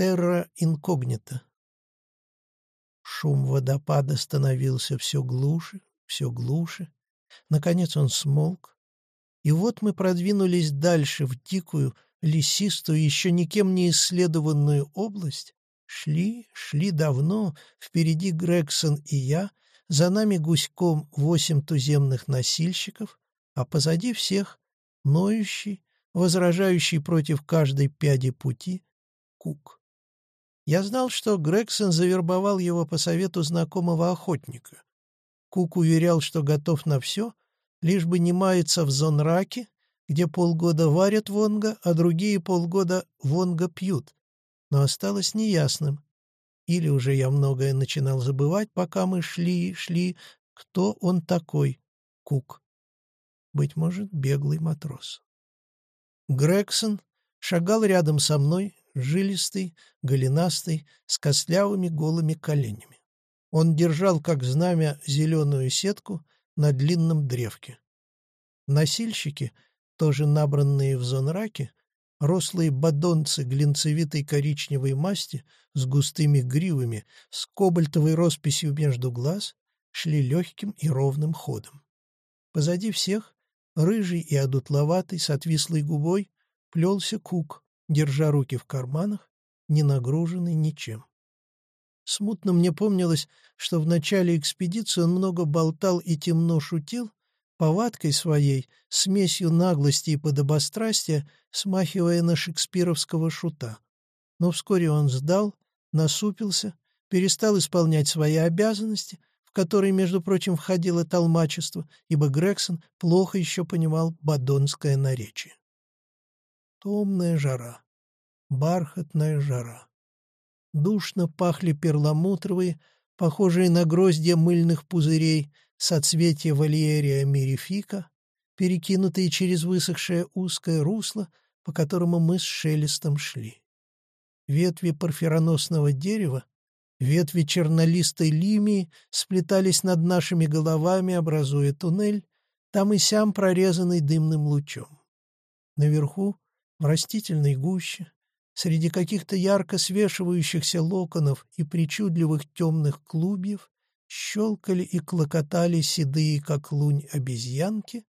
Терра инкогнита. Шум водопада становился все глуше, все глуше. Наконец он смолк. И вот мы продвинулись дальше в дикую, лесистую, еще никем не исследованную область. Шли, шли давно, впереди Грегсон и я, за нами гуськом восемь туземных носильщиков, а позади всех ноющий, возражающий против каждой пяди пути, Кук. Я знал, что Грегсон завербовал его по совету знакомого охотника. Кук уверял, что готов на все, лишь бы не маяться в Зонраке, где полгода варят вонга, а другие полгода вонга пьют. Но осталось неясным. Или уже я многое начинал забывать, пока мы шли, шли, кто он такой, Кук. Быть может, беглый матрос. Грегсон шагал рядом со мной, жилистый, голенастый, с костлявыми голыми коленями. Он держал, как знамя, зеленую сетку на длинном древке. Носильщики, тоже набранные в зонраке, рослые бадонцы глинцевитой коричневой масти с густыми гривами, с кобальтовой росписью между глаз, шли легким и ровным ходом. Позади всех Рыжий и одутловатый, с отвислой губой, плелся кук, держа руки в карманах, не нагруженный ничем. Смутно мне помнилось, что в начале экспедиции он много болтал и темно шутил, повадкой своей, смесью наглости и подобострастия, смахивая на шекспировского шута. Но вскоре он сдал, насупился, перестал исполнять свои обязанности, в который, между прочим, входило толмачество, ибо Грегсон плохо еще понимал бадонское наречие. Томная жара, бархатная жара. Душно пахли перламутровые, похожие на гроздья мыльных пузырей, соцветия вольерия мирифика, перекинутые через высохшее узкое русло, по которому мы с шелестом шли. Ветви парфироносного дерева Ветви чернолистой лимии сплетались над нашими головами, образуя туннель, там и сям прорезанный дымным лучом. Наверху, в растительной гуще, среди каких-то ярко свешивающихся локонов и причудливых темных клубьев, щелкали и клокотали седые, как лунь, обезьянки,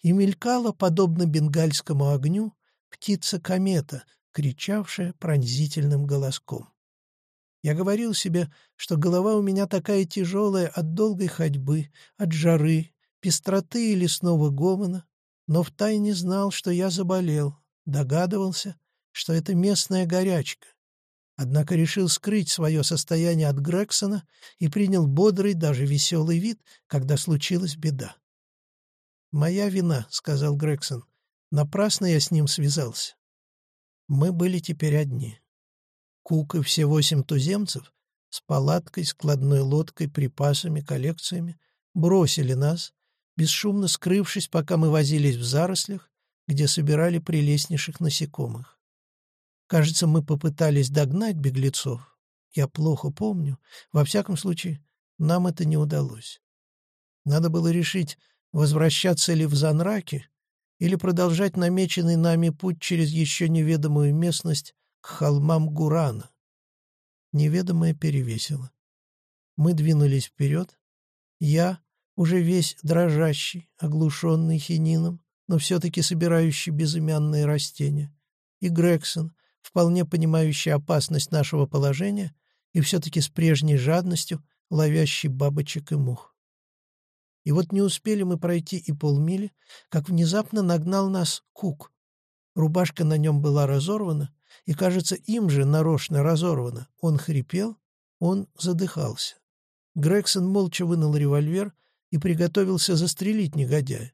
и мелькала, подобно бенгальскому огню, птица-комета, кричавшая пронзительным голоском. Я говорил себе, что голова у меня такая тяжелая от долгой ходьбы, от жары, пестроты и лесного гомона, но втайне знал, что я заболел, догадывался, что это местная горячка. Однако решил скрыть свое состояние от Грексона и принял бодрый, даже веселый вид, когда случилась беда. «Моя вина», — сказал Грексон. «Напрасно я с ним связался». Мы были теперь одни. Кук и все восемь туземцев с палаткой, складной лодкой, припасами, коллекциями бросили нас, бесшумно скрывшись, пока мы возились в зарослях, где собирали прелестнейших насекомых. Кажется, мы попытались догнать беглецов. Я плохо помню. Во всяком случае, нам это не удалось. Надо было решить, возвращаться ли в Занраки или продолжать намеченный нами путь через еще неведомую местность к холмам Гурана. Неведомое перевесило. Мы двинулись вперед. Я, уже весь дрожащий, оглушенный хинином, но все-таки собирающий безымянные растения, и Грегсон, вполне понимающий опасность нашего положения и все-таки с прежней жадностью ловящий бабочек и мух. И вот не успели мы пройти и полмили, как внезапно нагнал нас Кук. Рубашка на нем была разорвана, и, кажется, им же нарочно разорвано. Он хрипел, он задыхался. Грегсон молча вынул револьвер и приготовился застрелить негодяя.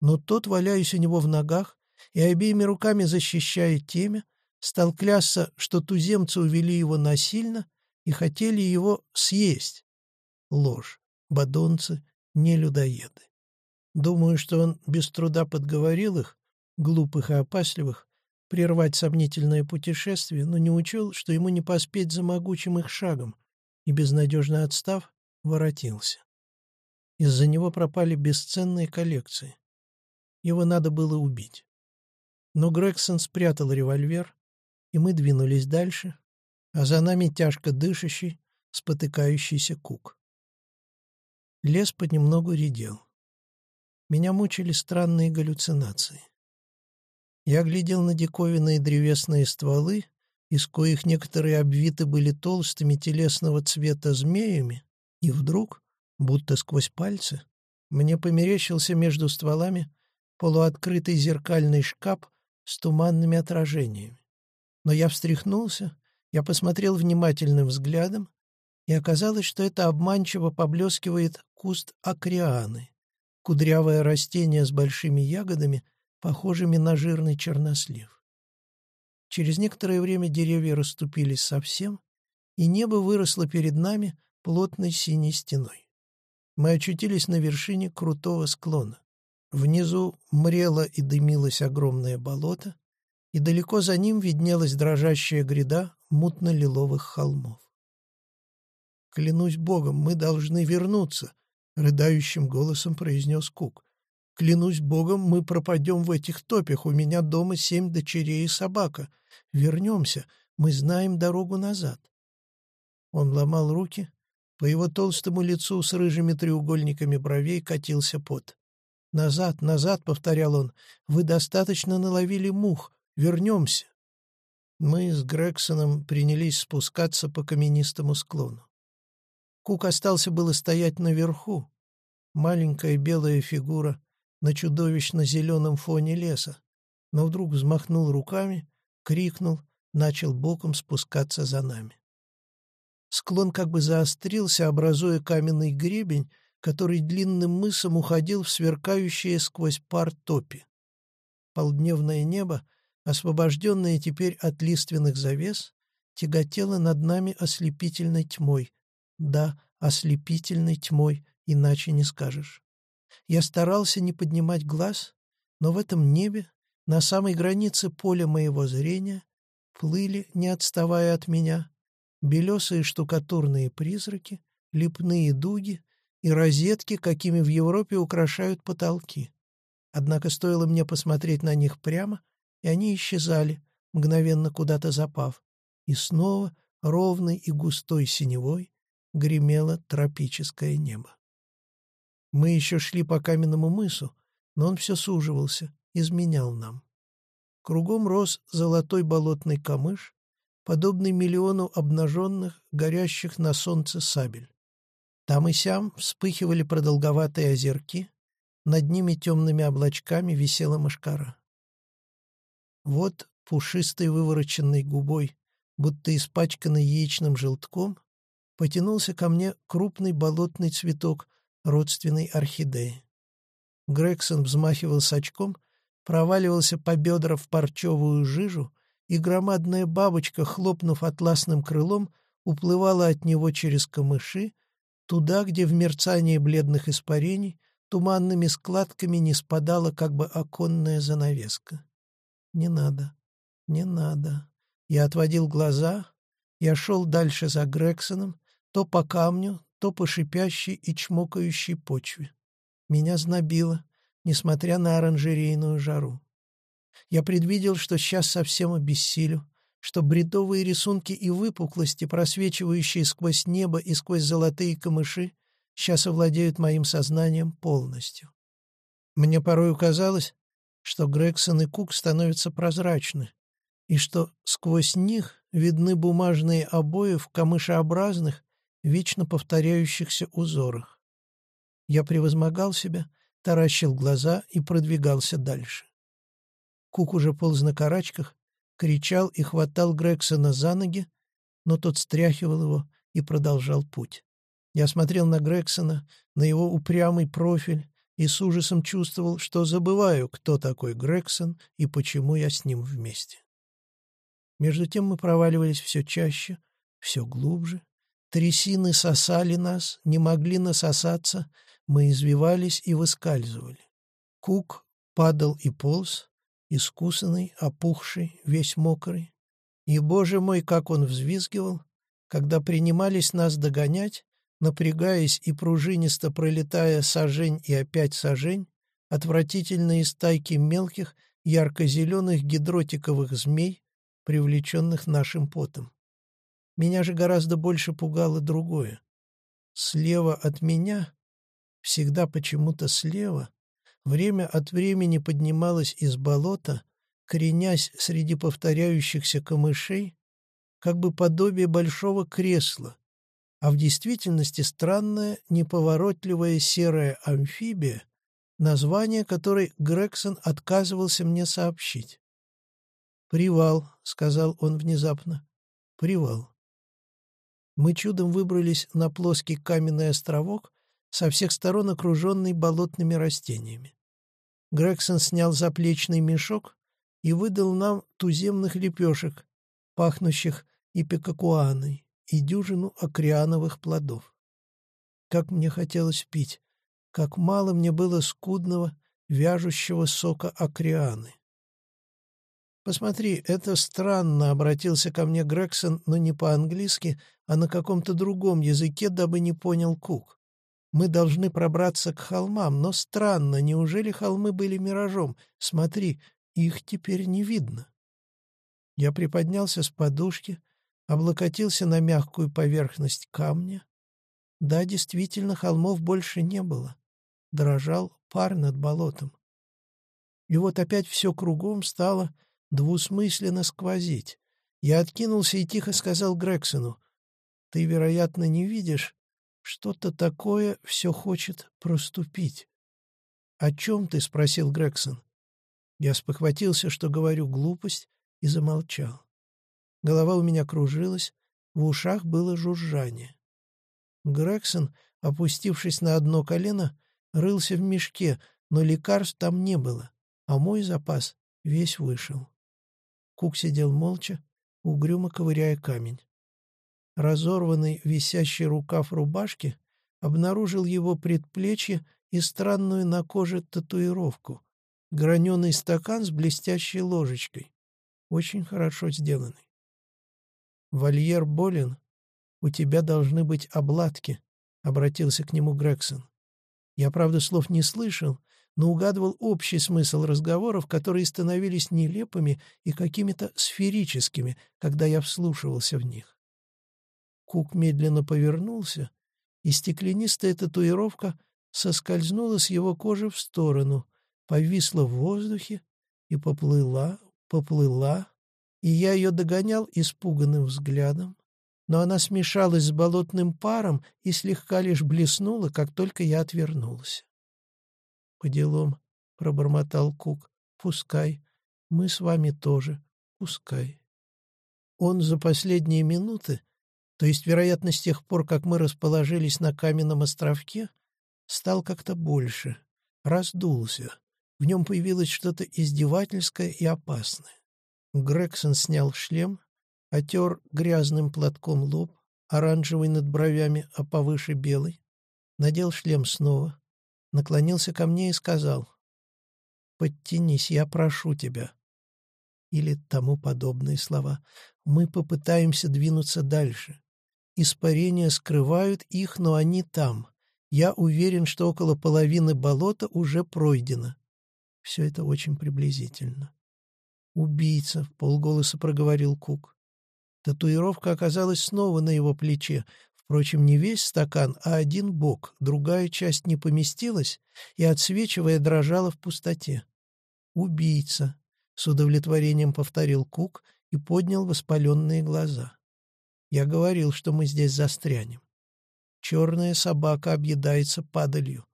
Но тот, валяясь у него в ногах и обеими руками защищая темя, стал клясться, что туземцы увели его насильно и хотели его съесть. Ложь. Бадонцы не людоеды. Думаю, что он без труда подговорил их, глупых и опасливых, прервать сомнительное путешествие, но не учел, что ему не поспеть за могучим их шагом, и, безнадежно отстав, воротился. Из-за него пропали бесценные коллекции. Его надо было убить. Но Грегсон спрятал револьвер, и мы двинулись дальше, а за нами тяжко дышащий, спотыкающийся кук. Лес понемногу редел. Меня мучили странные галлюцинации. Я глядел на диковинные древесные стволы, из коих некоторые обвиты были толстыми телесного цвета змеями, и вдруг, будто сквозь пальцы, мне померещился между стволами полуоткрытый зеркальный шкаф с туманными отражениями. Но я встряхнулся, я посмотрел внимательным взглядом, и оказалось, что это обманчиво поблескивает куст акрианы, кудрявое растение с большими ягодами, похожими на жирный чернослив. Через некоторое время деревья расступились совсем, и небо выросло перед нами плотной синей стеной. Мы очутились на вершине крутого склона. Внизу мрело и дымилось огромное болото, и далеко за ним виднелась дрожащая гряда мутно-лиловых холмов. «Клянусь Богом, мы должны вернуться», — рыдающим голосом произнес Кук. «Клянусь Богом, мы пропадем в этих топях, у меня дома семь дочерей и собака. Вернемся, мы знаем дорогу назад». Он ломал руки, по его толстому лицу с рыжими треугольниками бровей катился пот. «Назад, назад», — повторял он, — «вы достаточно наловили мух. Вернемся». Мы с Грексоном принялись спускаться по каменистому склону. Кук остался было стоять наверху, маленькая белая фигура на чудовищно-зеленом фоне леса, но вдруг взмахнул руками, крикнул, начал боком спускаться за нами. Склон как бы заострился, образуя каменный гребень, который длинным мысом уходил в сверкающие сквозь пар топи. Полдневное небо, освобожденное теперь от лиственных завес, тяготело над нами ослепительной тьмой. Да, ослепительной тьмой, иначе не скажешь. Я старался не поднимать глаз, но в этом небе, на самой границе поля моего зрения, плыли, не отставая от меня, белесые штукатурные призраки, лепные дуги, и розетки, какими в Европе украшают потолки. Однако стоило мне посмотреть на них прямо, и они исчезали, мгновенно куда-то запав, и снова ровной и густой синевой гремело тропическое небо. Мы еще шли по каменному мысу, но он все суживался, изменял нам. Кругом рос золотой болотный камыш, подобный миллиону обнаженных, горящих на солнце сабель. Там и сям вспыхивали продолговатые озерки, над ними темными облачками висела мошкара. Вот пушистой вывороченной губой, будто испачканный яичным желтком, потянулся ко мне крупный болотный цветок родственной орхидеи. Грегсон взмахивал с очком, проваливался по бедра в парчевую жижу, и громадная бабочка, хлопнув атласным крылом, уплывала от него через камыши, туда, где в мерцании бледных испарений туманными складками не спадала как бы оконная занавеска. Не надо, не надо. Я отводил глаза, я шел дальше за Грексоном, то по камню, то по шипящей и чмокающей почве. Меня знобило, несмотря на оранжерейную жару. Я предвидел, что сейчас совсем обессилю, что бредовые рисунки и выпуклости, просвечивающие сквозь небо и сквозь золотые камыши, сейчас овладеют моим сознанием полностью. Мне порою казалось, что Грегсон и Кук становятся прозрачны, и что сквозь них видны бумажные обои в камышеобразных, вечно повторяющихся узорах. Я превозмогал себя, таращил глаза и продвигался дальше. Кук уже полз на карачках, кричал и хватал Грексона за ноги, но тот стряхивал его и продолжал путь. Я смотрел на Грексона, на его упрямый профиль, и с ужасом чувствовал, что забываю, кто такой Грексон и почему я с ним вместе. Между тем мы проваливались все чаще, все глубже. Трясины сосали нас, не могли насосаться, мы извивались и выскальзывали. Кук падал и полз, искусанный, опухший, весь мокрый. И, боже мой, как он взвизгивал, когда принимались нас догонять, напрягаясь и пружинисто пролетая сажень и опять сажень, отвратительные стайки мелких, ярко-зеленых гидротиковых змей, привлеченных нашим потом. Меня же гораздо больше пугало другое. Слева от меня, всегда почему-то слева, время от времени поднималась из болота, коренясь среди повторяющихся камышей, как бы подобие большого кресла, а в действительности странная, неповоротливая серая амфибия, название которой Грегсон отказывался мне сообщить. «Привал», — сказал он внезапно. «Привал». Мы чудом выбрались на плоский каменный островок, со всех сторон окруженный болотными растениями. Грегсон снял заплечный мешок и выдал нам туземных лепешек, пахнущих ипекакуаной, и дюжину окриановых плодов. Как мне хотелось пить, как мало мне было скудного, вяжущего сока окрианы. «Посмотри, это странно», — обратился ко мне Грегсон, но не по-английски, а на каком-то другом языке, дабы не понял Кук. «Мы должны пробраться к холмам, но странно, неужели холмы были миражом? Смотри, их теперь не видно». Я приподнялся с подушки, облокотился на мягкую поверхность камня. Да, действительно, холмов больше не было. Дрожал пар над болотом. И вот опять все кругом стало двусмысленно сквозить. Я откинулся и тихо сказал Грексону, «Ты, вероятно, не видишь, что-то такое все хочет проступить». «О чем ты?» — спросил Грегсон. Я спохватился, что говорю глупость, и замолчал. Голова у меня кружилась, в ушах было жужжание. Грегсон, опустившись на одно колено, рылся в мешке, но лекарств там не было, а мой запас весь вышел. Кук сидел молча, угрюмо ковыряя камень. Разорванный висящий рукав рубашки обнаружил его предплечье и странную на коже татуировку. Граненый стакан с блестящей ложечкой. Очень хорошо сделанный. «Вольер болен. У тебя должны быть обладки», — обратился к нему Грегсон. Я, правда, слов не слышал, но угадывал общий смысл разговоров, которые становились нелепыми и какими-то сферическими, когда я вслушивался в них. Кук медленно повернулся, и стеклянистая татуировка соскользнула с его кожи в сторону, повисла в воздухе и поплыла, поплыла, и я ее догонял испуганным взглядом, но она смешалась с болотным паром и слегка лишь блеснула, как только я отвернулся. «По делам», — пробормотал Кук, — «пускай. Мы с вами тоже. Пускай». Он за последние минуты, то есть, вероятно, с тех пор, как мы расположились на каменном островке, стал как-то больше, раздулся. В нем появилось что-то издевательское и опасное. Грегсон снял шлем, отер грязным платком лоб, оранжевый над бровями, а повыше белый, надел шлем снова, наклонился ко мне и сказал «Подтянись, я прошу тебя». Или тому подобные слова. Мы попытаемся двинуться дальше. Испарения скрывают их, но они там. Я уверен, что около половины болота уже пройдено. Все это очень приблизительно. «Убийца», — полголоса проговорил Кук. Татуировка оказалась снова на его плече, Впрочем, не весь стакан, а один бок, другая часть не поместилась и, отсвечивая, дрожала в пустоте. «Убийца», — с удовлетворением повторил Кук и поднял воспаленные глаза. «Я говорил, что мы здесь застрянем. Черная собака объедается падалью.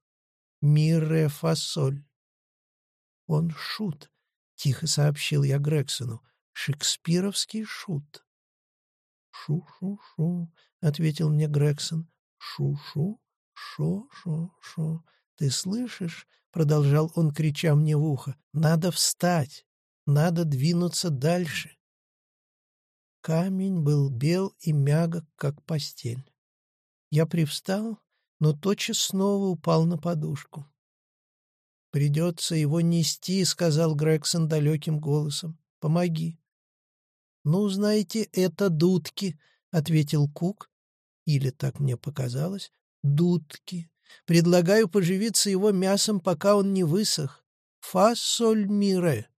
Мирре фасоль». «Он шут», — тихо сообщил я Грексону. «Шекспировский шут». «Шу-шу-шу», — ответил мне Грегсон. «Шу-шу, шо-шо-шо. Ты слышишь?» — продолжал он, крича мне в ухо. «Надо встать! Надо двинуться дальше!» Камень был бел и мягок, как постель. Я привстал, но тотчас снова упал на подушку. «Придется его нести», — сказал Грегсон далеким голосом. «Помоги». «Ну, знаете, это дудки», — ответил Кук или, так мне показалось, дудки. Предлагаю поживиться его мясом, пока он не высох. Фасоль мире.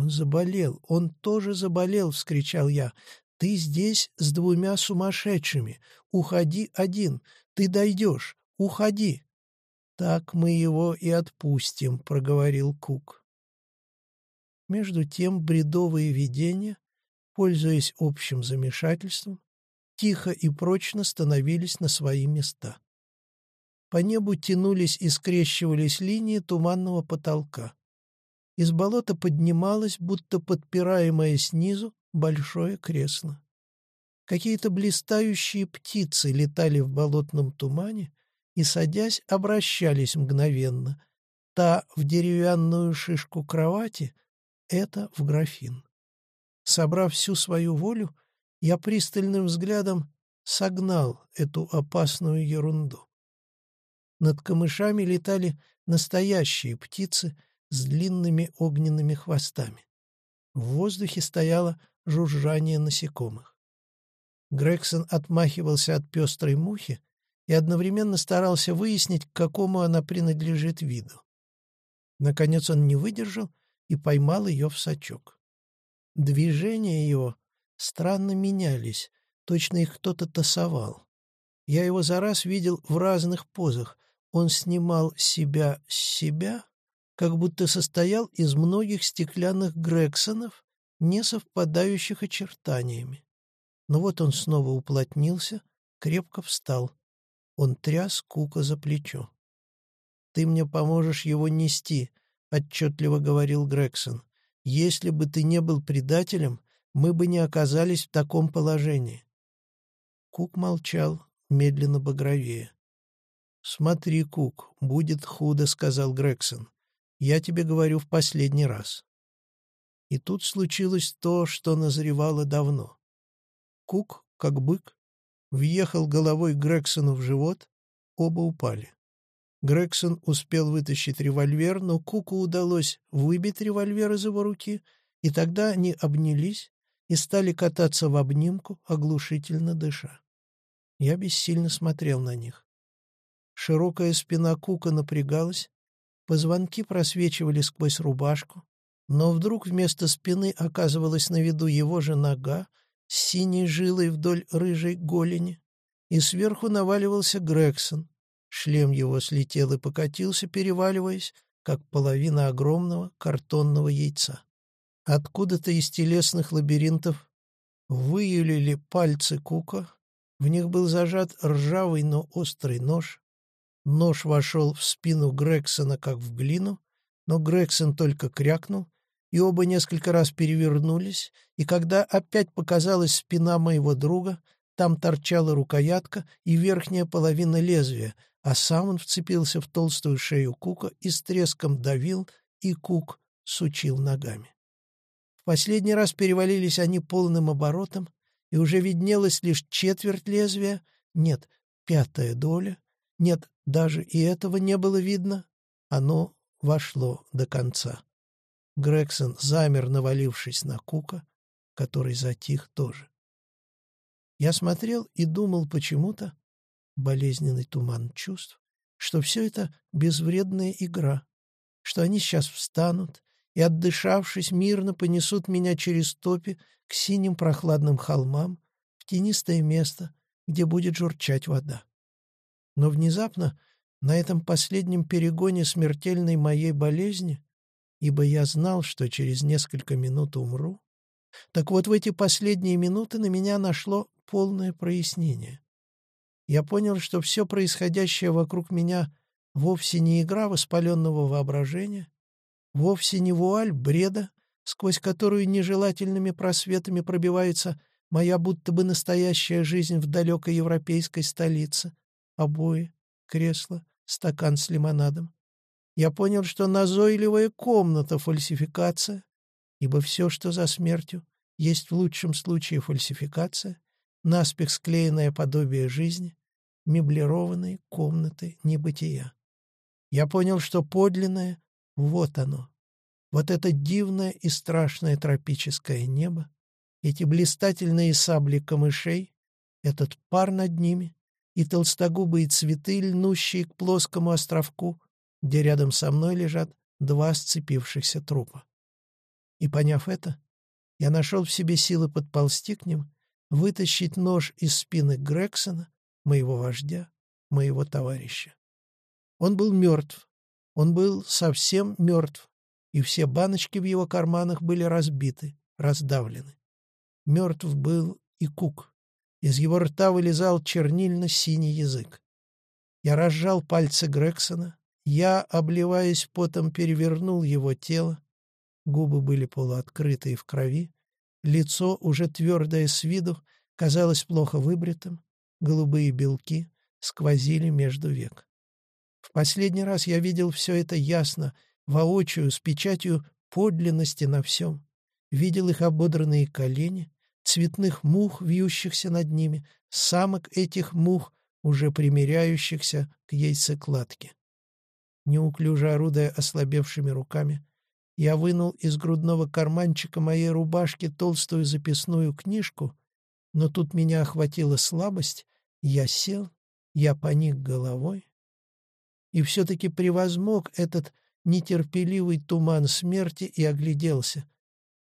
Он заболел, он тоже заболел, — вскричал я. Ты здесь с двумя сумасшедшими. Уходи один. Ты дойдешь. Уходи. Так мы его и отпустим, проговорил Кук. Между тем бредовые видения, пользуясь общим замешательством, тихо и прочно становились на свои места. По небу тянулись и скрещивались линии туманного потолка. Из болота поднималось, будто подпираемое снизу, большое кресло. Какие-то блистающие птицы летали в болотном тумане и, садясь, обращались мгновенно. Та в деревянную шишку кровати, это в графин. Собрав всю свою волю, я пристальным взглядом согнал эту опасную ерунду. Над камышами летали настоящие птицы с длинными огненными хвостами. В воздухе стояло жужжание насекомых. Грегсон отмахивался от пестрой мухи и одновременно старался выяснить, к какому она принадлежит виду. Наконец он не выдержал и поймал ее в сачок. Движения его странно менялись, точно их кто-то тасовал. Я его за раз видел в разных позах. Он снимал себя с себя, как будто состоял из многих стеклянных Грексонов, не совпадающих очертаниями. Но вот он снова уплотнился, крепко встал. Он тряс Кука за плечо. «Ты мне поможешь его нести», — отчетливо говорил Грегсон. «Если бы ты не был предателем, мы бы не оказались в таком положении». Кук молчал, медленно багровее. «Смотри, Кук, будет худо», — сказал Грегсон. «Я тебе говорю в последний раз. И тут случилось то, что назревало давно. Кук, как бык, въехал головой Грексону в живот, оба упали. Грегсон успел вытащить револьвер, но Куку удалось выбить револьвер из его руки, и тогда они обнялись и стали кататься в обнимку, оглушительно дыша. Я бессильно смотрел на них. Широкая спина Кука напрягалась, позвонки просвечивали сквозь рубашку, но вдруг вместо спины оказывалась на виду его же нога с синей жилой вдоль рыжей голени, и сверху наваливался Грегсон. Шлем его слетел и покатился, переваливаясь, как половина огромного картонного яйца. Откуда-то из телесных лабиринтов выявили пальцы Кука, в них был зажат ржавый, но острый нож. Нож вошел в спину Грексона, как в глину, но Грегсон только крякнул и оба несколько раз перевернулись, и когда опять показалась спина моего друга, там торчала рукоятка и верхняя половина лезвия, а сам он вцепился в толстую шею Кука и с треском давил, и Кук сучил ногами. В последний раз перевалились они полным оборотом, и уже виднелась лишь четверть лезвия, нет, пятая доля, нет, даже и этого не было видно, оно вошло до конца. Грегсон замер, навалившись на Кука, который затих тоже. Я смотрел и думал почему-то, болезненный туман чувств, что все это безвредная игра, что они сейчас встанут и, отдышавшись, мирно понесут меня через топи к синим прохладным холмам, в тенистое место, где будет журчать вода. Но внезапно на этом последнем перегоне смертельной моей болезни ибо я знал, что через несколько минут умру. Так вот, в эти последние минуты на меня нашло полное прояснение. Я понял, что все происходящее вокруг меня вовсе не игра воспаленного воображения, вовсе не вуаль бреда, сквозь которую нежелательными просветами пробивается моя будто бы настоящая жизнь в далекой европейской столице, обои, кресло, стакан с лимонадом я понял, что назойливая комната — фальсификация, ибо все, что за смертью, есть в лучшем случае фальсификация, наспех склеенное подобие жизни, меблированные комнаты небытия. Я понял, что подлинное — вот оно, вот это дивное и страшное тропическое небо, эти блистательные сабли камышей, этот пар над ними и толстогубые цветы, льнущие к плоскому островку, где рядом со мной лежат два сцепившихся трупа. И поняв это, я нашел в себе силы подползти к ним, вытащить нож из спины Грексона, моего вождя, моего товарища. Он был мертв. Он был совсем мертв, и все баночки в его карманах были разбиты, раздавлены. Мертв был и Кук. Из его рта вылезал чернильно-синий язык. Я разжал пальцы Грексона, я, обливаясь потом, перевернул его тело. Губы были полуоткрыты и в крови. Лицо, уже твердое с виду, казалось плохо выбритым. Голубые белки сквозили между век. В последний раз я видел все это ясно, воочию, с печатью подлинности на всем. Видел их ободранные колени, цветных мух, вьющихся над ними, самок этих мух, уже примиряющихся к яйцекладке. Неуклюже орудая ослабевшими руками, я вынул из грудного карманчика моей рубашки толстую записную книжку, но тут меня охватила слабость, я сел, я поник головой и все-таки превозмог этот нетерпеливый туман смерти и огляделся.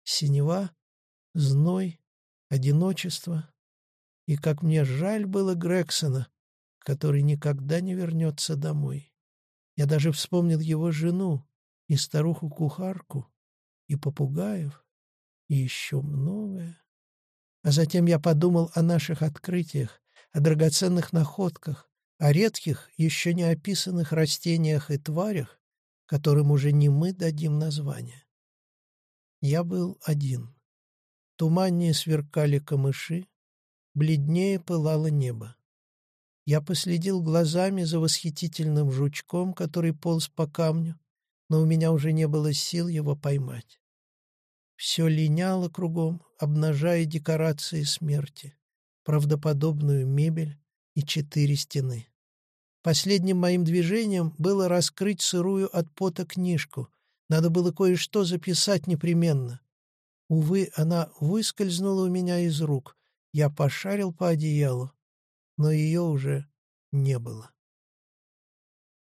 Синева, зной, одиночество. И как мне жаль было Грексона, который никогда не вернется домой. Я даже вспомнил его жену и старуху-кухарку, и попугаев, и еще многое. А затем я подумал о наших открытиях, о драгоценных находках, о редких, еще не описанных растениях и тварях, которым уже не мы дадим название. Я был один. Туманнее сверкали камыши, бледнее пылало небо. Я последил глазами за восхитительным жучком, который полз по камню, но у меня уже не было сил его поймать. Все линяло кругом, обнажая декорации смерти, правдоподобную мебель и четыре стены. Последним моим движением было раскрыть сырую от пота книжку. Надо было кое-что записать непременно. Увы, она выскользнула у меня из рук. Я пошарил по одеялу, но ее уже не было.